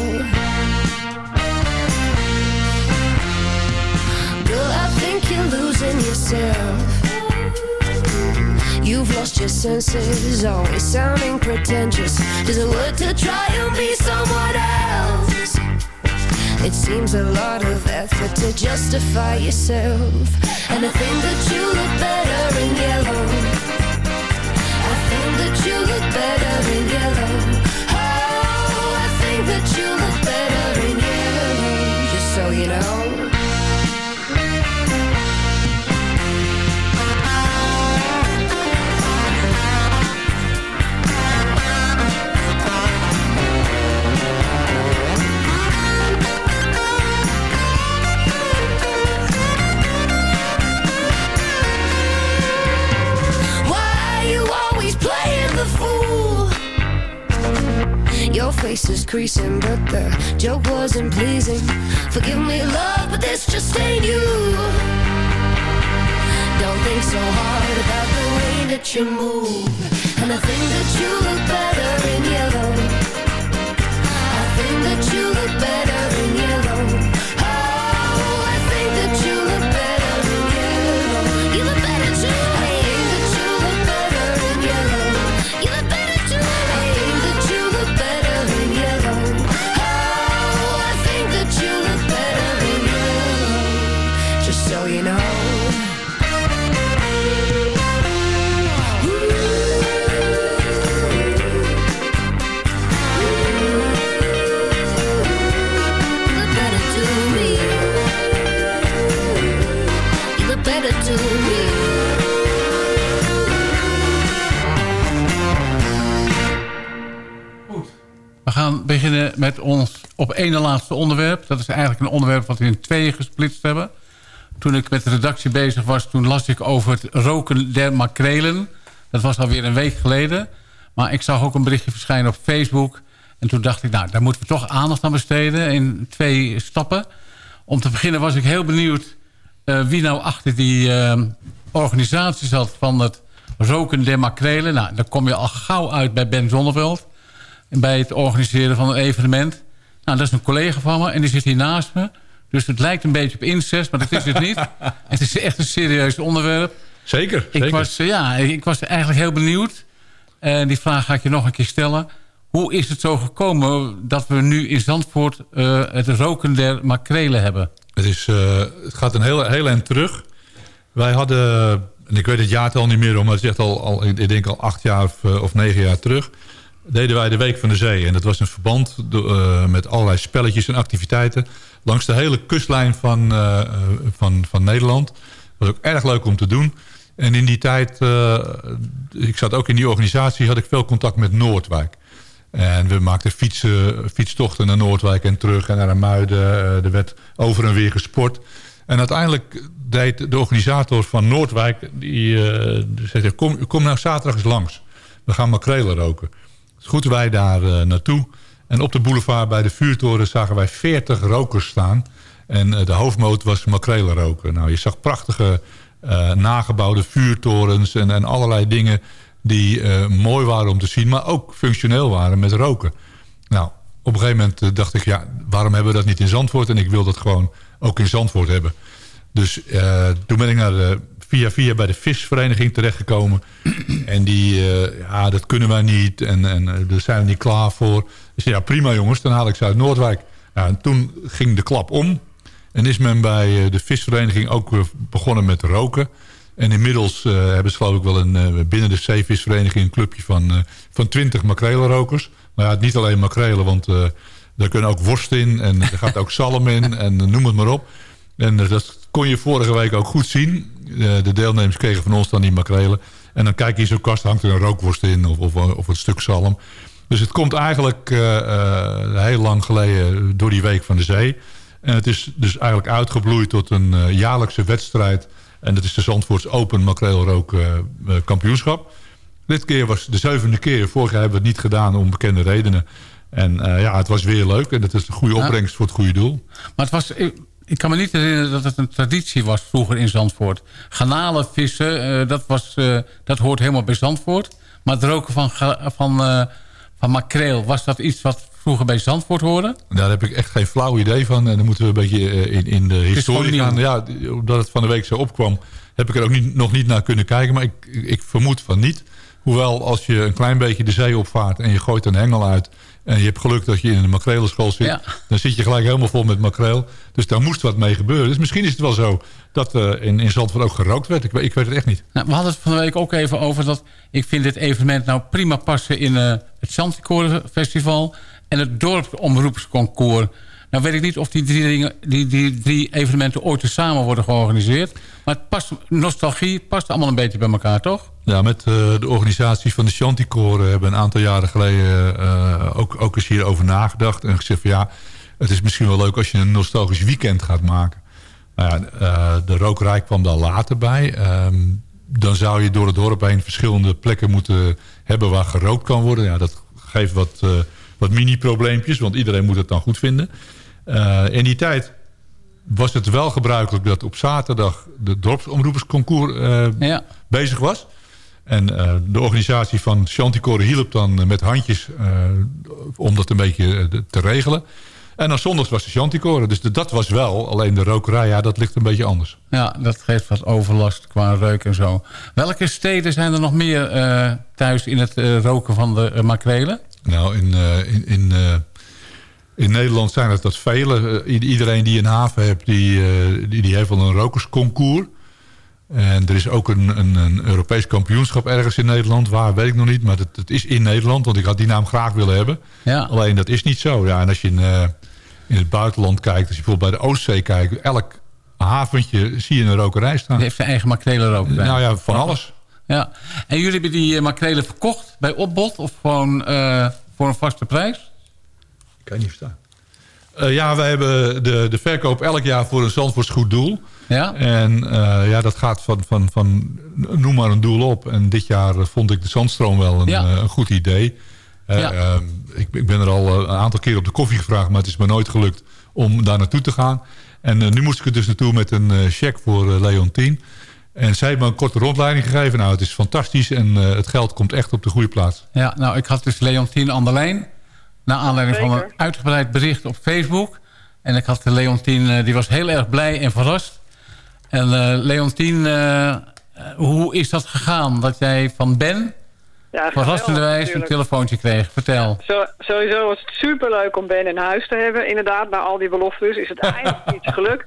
Girl, I think you're losing yourself. You've lost your senses, always sounding pretentious. Does it work to try and be someone else? It seems a lot of effort to justify yourself. And I think that you look better in yellow. I think that you look better in yellow. That you look better in yellow. Just so you know. Creasing, but the joke wasn't pleasing. Forgive me, love, but this just ain't you. Don't think so hard about the way that you move. And I think that you look better in yellow. I think that you look better beginnen met ons op ene laatste onderwerp. Dat is eigenlijk een onderwerp wat we in tweeën gesplitst hebben. Toen ik met de redactie bezig was, toen las ik over het roken der makrelen. Dat was alweer een week geleden. Maar ik zag ook een berichtje verschijnen op Facebook. En toen dacht ik, nou, daar moeten we toch aandacht aan besteden in twee stappen. Om te beginnen was ik heel benieuwd eh, wie nou achter die eh, organisatie zat van het roken der makrelen. Nou, daar kom je al gauw uit bij Ben Zonneveld. Bij het organiseren van een evenement. Nou, dat is een collega van me en die zit hier naast me. Dus het lijkt een beetje op incest, maar dat is het niet. het is echt een serieus onderwerp. Zeker, Ik zeker. was, ja, ik was eigenlijk heel benieuwd. En die vraag ga ik je nog een keer stellen. Hoe is het zo gekomen dat we nu in Zandvoort eh, het roken der makrelen hebben? Het, is, eh, het gaat een heel, heel eind terug. Wij hadden, en ik weet het jaartal niet meer, maar het is echt al, al ik denk al acht jaar of, eh, of negen jaar terug. Deden wij de Week van de Zee. En dat was een verband eh, met allerlei spelletjes en activiteiten. Langs de hele kustlijn van, eh, eh, van, van Nederland. was ook erg leuk om te doen. En in die tijd, ik zat ook in die organisatie, had ik veel contact met Noordwijk. En we maakten fietsen, fietstochten naar Noordwijk en terug en naar Muiden. Er werd over en weer gesport. En uiteindelijk deed de organisator van Noordwijk... die zei, kom, kom nou zaterdag eens langs. We gaan makrelen roken. Goed wij daar eh, naartoe. En op de boulevard bij de vuurtoren zagen wij 40 rokers staan. En eh, de hoofdmoot was makrelen roken. Nou, je zag prachtige eh, nagebouwde vuurtorens en, allerlei dingen... die mooi waren om te zien, maar ook functioneel waren met roken. Nou, op een gegeven moment dacht ik, ja, waarom hebben we dat niet in Zandvoort? En ik wil dat gewoon ook in Zandvoort hebben. Dus toen ben ik naar de, via via bij de visvereniging terechtgekomen. en die, eh, ja, dat kunnen wij niet. En, en eh, daar zijn we niet klaar voor. Dus ja, prima jongens, dan haal ik ze uit Noordwijk. Nou, en toen ging de klap om. En is men bij eh, de visvereniging ook begonnen met roken. En inmiddels hebben ze geloof ik wel een, binnen de zeevisvereniging een clubje van, van 20 makrelenrokers. Maar ja, niet alleen makrelen, want daar kunnen ook worst in en er gaat ook zalm in en noem het maar op. En dat kon je vorige week ook goed zien. Eh, de deelnemers kregen van ons dan die makrelen. En dan kijk je in zo'n kast, hangt er een rookworst in of, of, of een stuk zalm. Dus het komt eigenlijk eh, eh, heel lang geleden door die Week van de Zee. En het is dus eigenlijk uitgebloeid tot een jaarlijkse wedstrijd. En dat is de Zandvoorts Open Makreelrook kampioenschap. Dit keer was de zevende keer. Vorig jaar hebben we het niet gedaan om bekende redenen. En ja, het was weer leuk. En het is een goede Ja. opbrengst voor het goede doel. Maar het was, ik, kan me niet herinneren dat het een traditie was vroeger in Zandvoort. Garnalen vissen, eh, dat, was, eh, dat hoort helemaal bij Zandvoort. Maar het roken van, van, eh, van makreel, was dat iets wat vroeger bij Zandvoort hoorde? Daar heb ik echt geen flauw idee van. En dan moeten we een beetje in, in de historie gaan. Ja, omdat het van de week zo opkwam, heb ik er ook niet, nog niet naar kunnen kijken. Maar ik, ik vermoed van niet. Hoewel, als je een klein beetje de zee opvaart en je gooit een hengel uit... en je hebt geluk dat je in een makrelenschool zit... Ja. dan zit je gelijk helemaal vol met makreel. Dus daar moest wat mee gebeuren. Dus misschien is het wel zo dat eh, in, in Zandvoort ook gerookt werd. Ik, weet- ik weet het echt niet. Nou, we hadden het van de week ook even over dat ik vind dit evenement nou prima passen in eh, het Festival en het dorpsomroepsconcours. Nou weet ik niet of die drie, dingen, die, die drie evenementen ooit samen worden georganiseerd. Maar het past, nostalgie past allemaal een beetje bij elkaar, toch? Ja, met eh, de organisatie van de Chanticoren hebben een aantal jaren geleden eh, ook, ook eens hierover nagedacht. En gezegd van ja, het is misschien wel leuk als je een nostalgisch weekend gaat maken. Nou ja, eh, de rokerij kwam daar later bij. Ehm, dan zou je door het dorp heen verschillende plekken moeten hebben waar gerookt kan worden. Ja, dat geeft wat, wat mini-probleempjes, want iedereen moet het dan goed vinden. In die tijd was het wel gebruikelijk dat op zaterdag de dorpsomroepersconcours bezig was. En eh, de organisatie van Chanticore hielp dan eh, met handjes eh, om dat een beetje te regelen. En dan zondags was de Chanticore. Dus de- dat was wel. Alleen de rokerij, ja, dat ligt een beetje anders. Ja, dat geeft wat overlast qua reuk en zo. Welke steden zijn er nog meer thuis in het roken van de makrelen? Nou, in, in, in, in Nederland zijn het dat vele. Iedereen die een haven heeft, die, die, die heeft wel een rokersconcours. En er is ook een, een, een Europees kampioenschap ergens in Nederland. Waar, weet ik nog niet. Maar het, het is in Nederland, want ik had die naam graag willen hebben. Ja. Alleen dat is niet zo. Ja, en als je in, eh, in het buitenland kijkt, als je bijvoorbeeld bij de Oostzee kijkt... elk haventje zie je een rokerij staan. Die heeft zijn eigen makrelenrokerij. Nou ja, van alles. Ja. En jullie hebben die eh, makrelen verkocht bij opbod of gewoon eh, voor een vaste prijs? Ik kan niet verstaan. Eh, ja, wij hebben de, de verkoop elk jaar voor een Zandvoorts goed doel. Ja? En eh, ja, dat gaat van, van, van noem maar een doel op. En dit jaar eh, vond ik de Zandstroom wel een, Ja. eh, een goed idee. Ja. ik, ik ben er al een aantal keer op de koffie gevraagd, maar het is me nooit gelukt om daar naartoe te gaan. En nu moest ik er dus naartoe met een eh, cheque voor Leontien. En zij heeft me een korte rondleiding gegeven. Nou, het is fantastisch en eh, het geld komt echt op de goede plaats. Ja, nou, ik had dus Leontien aan de lijn. Naar aanleiding van een uitgebreid bericht op Facebook. En ik had de Leontien, die was heel erg blij en verrast. En eh Leontien, eh, hoe is dat gegaan? Dat jij van Ben Ja, wijze een telefoontje kreeg. Vertel. Zo, sowieso was het superleuk om Ben in huis te hebben. Inderdaad, na al die beloftes is het eindelijk iets gelukt.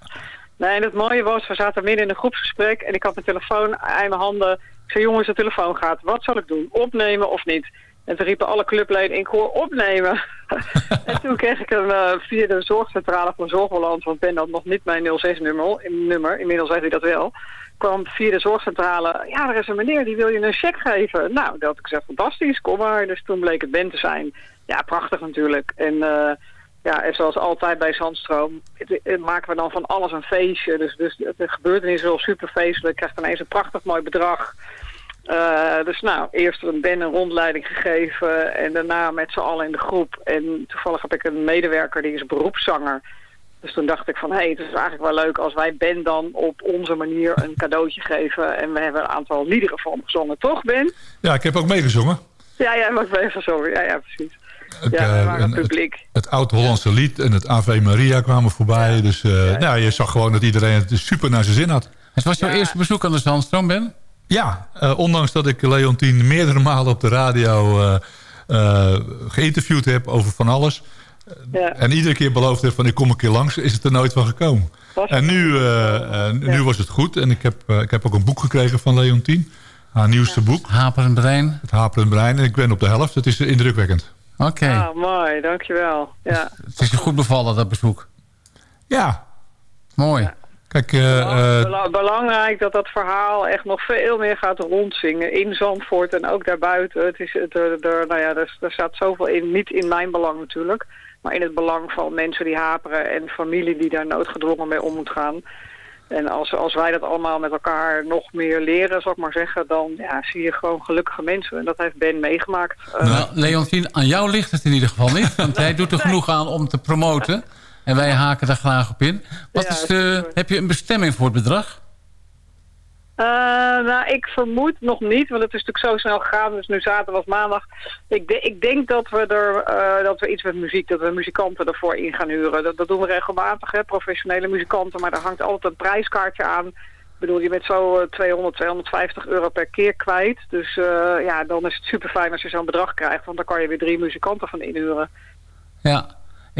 Nee, en het mooie was, we zaten midden in een groepsgesprek en ik had mijn telefoon in mijn handen. Ik zei, jongens, de telefoon gaat. Wat zal ik doen? Opnemen of niet? En toen riepen alle clubleden in koor opnemen. en toen kreeg ik hem eh, via de zorgcentrale van Zorgbalans, want Ben had nog niet mijn 06-nummer, nummer, inmiddels weet hij dat wel. kwam via de zorgcentrale, ja, er is een meneer die wil je een cheque geven. Nou, dat had ik gezegd, fantastisch, kom maar. Dus toen bleek het Ben te zijn. Ja, prachtig natuurlijk. En eh, ja, en zoals altijd bij Zandstroom het, het maken we dan van alles een feestje. Dus, dus de gebeurtenis is wel super feestelijk. Krijgt ineens een prachtig mooi bedrag. Eh, dus nou, eerst een Ben een rondleiding gegeven en daarna met z'n allen in de groep. En toevallig heb ik een medewerker die is beroepszanger. Dus toen dacht ik van, hé, hey, het is eigenlijk wel leuk als wij Ben dan op onze manier een cadeautje geven. En we hebben een aantal liederen voor hem gezongen, toch Ben? Ja, ik heb ook meegezongen. Ja, jij mag even sorry. Ja, ja, precies. Ik, ja, eh, we waren en publiek. Het, het Oud-Hollandse lied en het Ave Maria kwamen voorbij. Dus eh, Nou, je zag gewoon dat iedereen het super naar zijn zin had. Het was jouw eerste bezoek aan de Zandstroom, Ben? Ja, eh, ondanks dat ik Leontien meerdere malen op de radio eh, eh, geïnterviewd heb over van alles. Ja. En iedere keer beloofd heb van ik kom een keer langs, is het er nooit van gekomen. Was En nu, nu was het goed. En ik heb, ik heb ook een boek gekregen van Leontien. Haar nieuwste boek. Haperend Brein. Het Haperend Brein. En ik ben op de helft. Het is indrukwekkend. Oké. Ah, mooi, dankjewel. Ja. Het is je goed bevallen, dat bezoek. Ja. Mooi. Kijk, Bela- belangrijk dat dat verhaal echt nog veel meer gaat rondzingen in Zandvoort en ook daarbuiten. Het is, het, er, er- nou ja, er, er staat zoveel in, niet in mijn belang natuurlijk, maar in het belang van mensen die haperen en familie die daar noodgedwongen mee om moet gaan. En als, als wij dat allemaal met elkaar nog meer leren, zal ik maar zeggen, dan ja, zie je gewoon gelukkige mensen. En dat heeft Ben meegemaakt. Nou, Leontien, aan jou ligt het in ieder geval niet. Want hij doet er genoeg aan om te promoten. En wij haken daar graag op in. Wat is de, heb je een bestemming voor het bedrag? Eh, nou, ik vermoed nog niet, want het is natuurlijk zo snel gegaan. Dus nu zaterdag was maandag. Ik, de- ik denk dat we er eh, dat we iets met muziek, dat we muzikanten ervoor in gaan huren. Dat, dat doen we regelmatig, hè, professionele muzikanten. Maar daar hangt altijd een prijskaartje aan. Ik bedoel, je bent zo eh, 200, 250 euro per keer kwijt. Dus eh, ja, dan is het super fijn als je zo'n bedrag krijgt. Want dan kan je weer drie muzikanten van inhuren. Ja.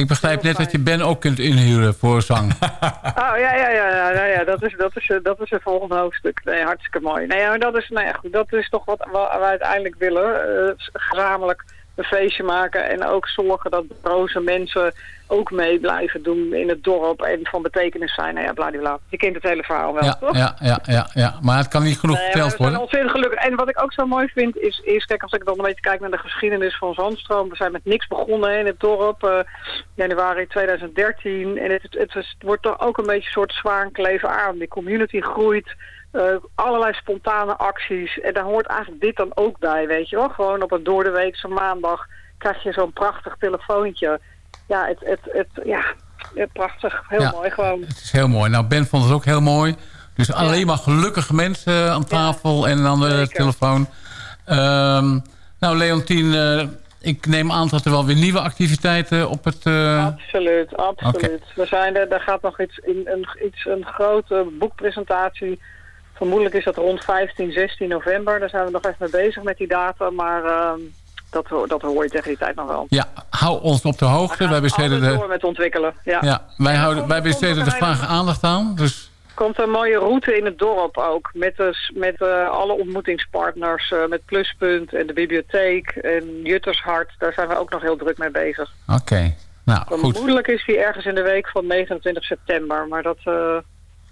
Ik begrijp net dat je Ben ook kunt inhuren voor zang. Oh, ja, ja, ja, ja, nou ja dat, is, dat, is, dat is het volgende hoofdstuk. Nee, hartstikke mooi. Nee, maar dat is, nou goed, dat is toch wat we, uiteindelijk willen. eh, gezamenlijk een feestje maken en ook zorgen dat broze mensen ook mee blijven doen in het dorp en van betekenis zijn. Nou ja, bladibla. Je kent het hele verhaal wel, Ja, toch? ja, ja, ja, ja. Maar het kan niet genoeg Nee, verteld we worden. ontzettend gelukkig. En wat ik ook zo mooi vind is, is, kijk, als ik dan een beetje kijk naar de geschiedenis van Zandstroom. We zijn met niks begonnen in het dorp, eh, januari 2013. En het, het, het wordt toch ook een beetje een soort zwaankleven aan. Die community groeit, eh, allerlei spontane acties. En daar hoort eigenlijk dit dan ook bij, weet je wel. Gewoon op een doordeweekse maandag krijg je zo'n prachtig telefoontje. Ja, het, het, het, ja, prachtig. Heel Ja. mooi gewoon. Het is heel mooi. Nou, Ben vond het ook heel mooi. Dus alleen maar gelukkige mensen aan tafel en aan de telefoon. Ehm, nou, Leontien, eh, ik neem aan dat er wel weer nieuwe activiteiten op het... eh, Absoluut, absoluut. We zijn er, daar gaat nog iets in een, iets, een grote boekpresentatie. Vermoedelijk is dat rond 15, 16 november. Daar zijn we nog even mee bezig met die data. Maar ehm, dat, dat hoor je tegen die tijd nog wel. Ja, hou ons op de hoogte. Wij besteden de, door met ontwikkelen. Ja. ja, wij, houden, wij besteden er graag aandacht aan. Dus Er komt een mooie route in het dorp ook. Met, de, s- met eh, alle ontmoetingspartners. eh, met Pluspunt en de bibliotheek en Juttershart. Daar zijn we ook nog heel druk mee bezig. oké. Nou, goed. Vermoedelijk is die ergens in de week van 29 september. Maar dat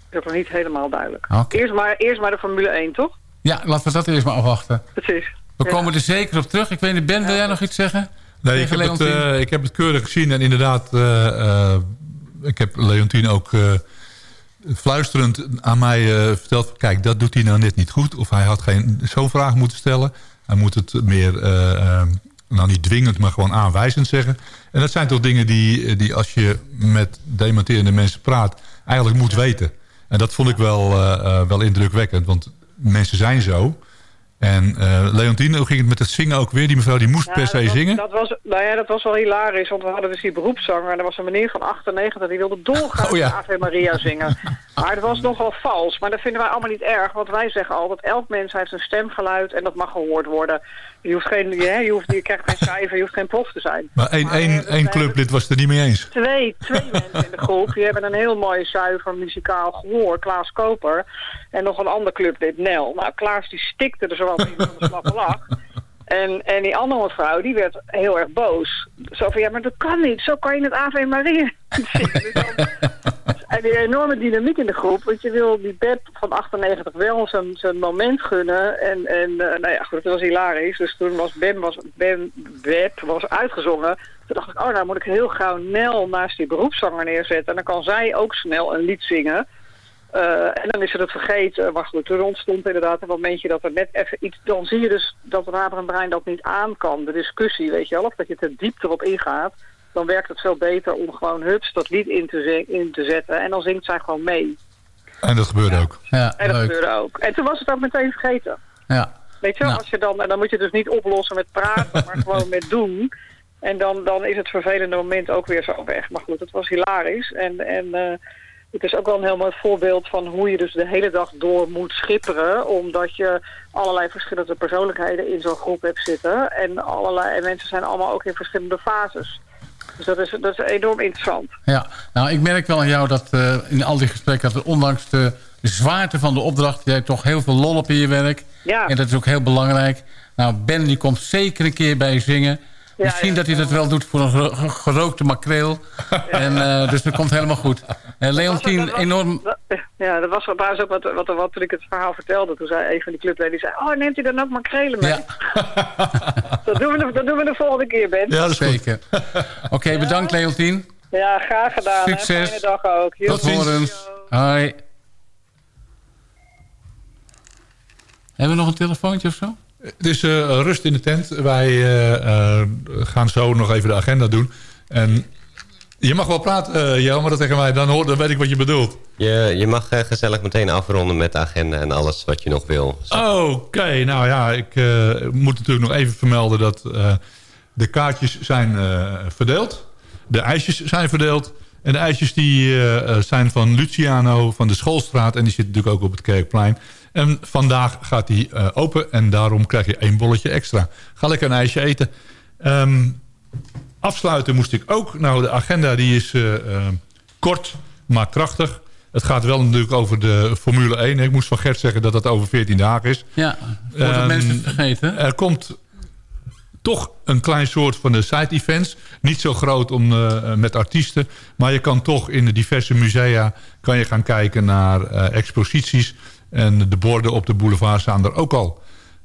eh, is nog niet helemaal duidelijk. Eerst, maar, eerst maar de Formule 1, toch? Ja, laten we dat eerst maar afwachten. Precies. We Ja. komen er zeker op terug. Ik weet niet, Ben, wil jij nog iets zeggen? Nee, ik heb, het, eh, ik heb het keurig gezien. En inderdaad, eh, eh, ik heb Leontien ook eh, fluisterend aan mij eh, verteld... kijk, dat doet hij nou net niet goed. Of hij had geen zo'n vraag moeten stellen. Hij moet het meer, nou niet dwingend, maar gewoon aanwijzend zeggen. En dat zijn toch dingen die, die als je met dementerende mensen praat... eigenlijk moet weten. En dat vond ik wel, eh, eh, wel indrukwekkend. Want mensen zijn zo... En eh Leontine, hoe ging het met het zingen ook weer? Die mevrouw die moest Ja, per se was, zingen. Dat was, nou ja, dat was wel hilarisch, want we hadden dus die beroepszanger... en er was een meneer van 98, die wilde dolgraag Oh ja. Ave Maria zingen. Maar het was nogal vals, maar dat vinden wij allemaal niet erg... want wij zeggen altijd, elk mens heeft een stemgeluid en dat mag gehoord worden. Je, hoeft geen, je, je, hoeft, je krijgt geen cijfer, je hoeft geen prof te zijn. Maar één, één, één clublid was het er niet mee eens. Twee, twee mensen in de groep. Die hebben een heel mooi zuiver muzikaal gehoor. Klaas Koper. En nog een ander clublid, Nel. Nou, Klaas die stikte er zo wel in van de slappe lach. En, en die andere mevrouw, die werd heel erg boos. Zo van, ja, maar dat kan niet. Zo kan je het Ave Maria. Dus dan- En die enorme dynamiek in de groep. Want je wil die Beb van 98 wel zijn, moment gunnen. En, en eh, nou ja, goed, dat was hilarisch. Dus toen was Ben, was, ben Beb was uitgezongen. Toen dacht ik, oh, nou moet ik heel gauw Nel naast die beroepszanger neerzetten. En dan kan zij ook snel een lied zingen. Eh, en dan is ze het vergeten. Maar goed, er ontstond inderdaad een momentje dat er net even iets... Dan zie je dus dat Raber en Brein dat niet aan kan. De discussie, weet je wel. Of dat je te diep erop ingaat. Dan werkt het veel beter om gewoon hups dat lied in te, in te zetten. En dan zingt zij gewoon mee. En dat gebeurde ook. Ja, En dat leuk. gebeurde ook. En toen was het ook meteen vergeten. Ja. Weet je wel, Nou. als je dan, en dan moet je het dus niet oplossen met praten, maar gewoon met doen. En dan, dan is het vervelende moment ook weer zo weg. Maar goed, het was hilarisch. En, en eh, het is ook wel een heel mooi voorbeeld van hoe je dus de hele dag door moet schipperen. Omdat je allerlei verschillende persoonlijkheden in zo'n groep hebt zitten. En, allerlei, en mensen zijn allemaal ook in verschillende fases. Dus dat is, dat is enorm interessant. Ja, nou, ik merk wel aan jou dat eh, in al die gesprekken... dat er ondanks de, de zwaarte van de opdracht... jij toch heel veel lol op in je werk. Ja. En dat is ook heel belangrijk. Nou, Ben die komt zeker een keer bij je zingen. Misschien dat hij dat wel doet voor een gero- ge- gerookte makreel. en, eh, dus dat komt helemaal goed. En Leontien, enorm... Ja, dat was trouwens ook wat, wat, wat toen ik het verhaal vertelde. Toen zei een van die clubleden, die zei, oh, neemt u dan ook makrelen mee? dat, doen we, de- dat doen we de volgende keer, Ben. Zeker. Oké, bedankt Leontien. Ja, graag gedaan. hè. Succes. Fijne dag ook. Jo. Tot horens. Hoi. Hebben we nog een telefoontje of zo? Het is eh, rust in de tent. Wij eh, eh, gaan zo nog even de agenda doen. En je mag wel praten, uh, Jelmer, tegen mij. Dan, hoor, dan weet ik wat je bedoelt. Je, je mag gezellig meteen afronden met de agenda en alles wat je nog wil. Oké, nou ja, ik moet natuurlijk nog even vermelden dat de kaartjes zijn verdeeld. De ijsjes zijn verdeeld. En de ijsjes die zijn van Luciano van de Schoolstraat. En die zit natuurlijk ook op het Kerkplein. En vandaag gaat die eh, open. En daarom krijg je één bolletje extra. Ga lekker een ijsje eten. Ehm, afsluiten moest ik ook. Nou, de agenda die is eh, eh, kort, maar krachtig. Het gaat wel natuurlijk over de Formule 1. Ik moest van Gert zeggen dat dat over 14 dagen is. Ja, voordat Ehm, mensen vergeten. Er komt toch een klein soort van de side-events. Niet zo groot om, met artiesten. Maar je kan toch in de diverse musea kan je gaan kijken naar exposities. En de borden op de boulevard staan er ook al.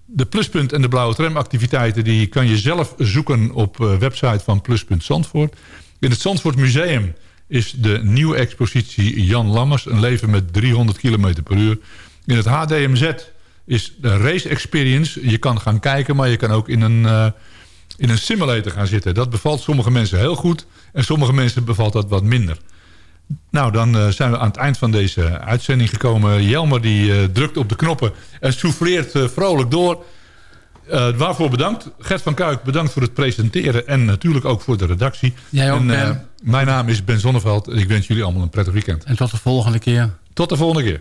De Pluspunt en de Blauwe Tram activiteiten... die kan je zelf zoeken op eh, website van Pluspunt Zandvoort. In het Zandvoort Museum is de nieuwe expositie Jan Lammers... een leven met 300 km per uur. In het HDMZ is de race experience. Je kan gaan kijken, maar je kan ook in een, eh, in een simulator gaan zitten. Dat bevalt sommige mensen heel goed. En sommige mensen bevalt dat wat minder. Nou, dan eh, zijn we aan het eind van deze uitzending gekomen. Jelmer die eh, drukt op de knoppen en souffleert eh, vrolijk door. Waarvoor bedankt. Gert van Kuik, bedankt voor het presenteren. En natuurlijk ook voor de redactie. Jij ook, en, Ben. mijn naam is Ben Zonneveld. En ik wens jullie allemaal een prettig weekend. En tot de volgende keer. Tot de volgende keer.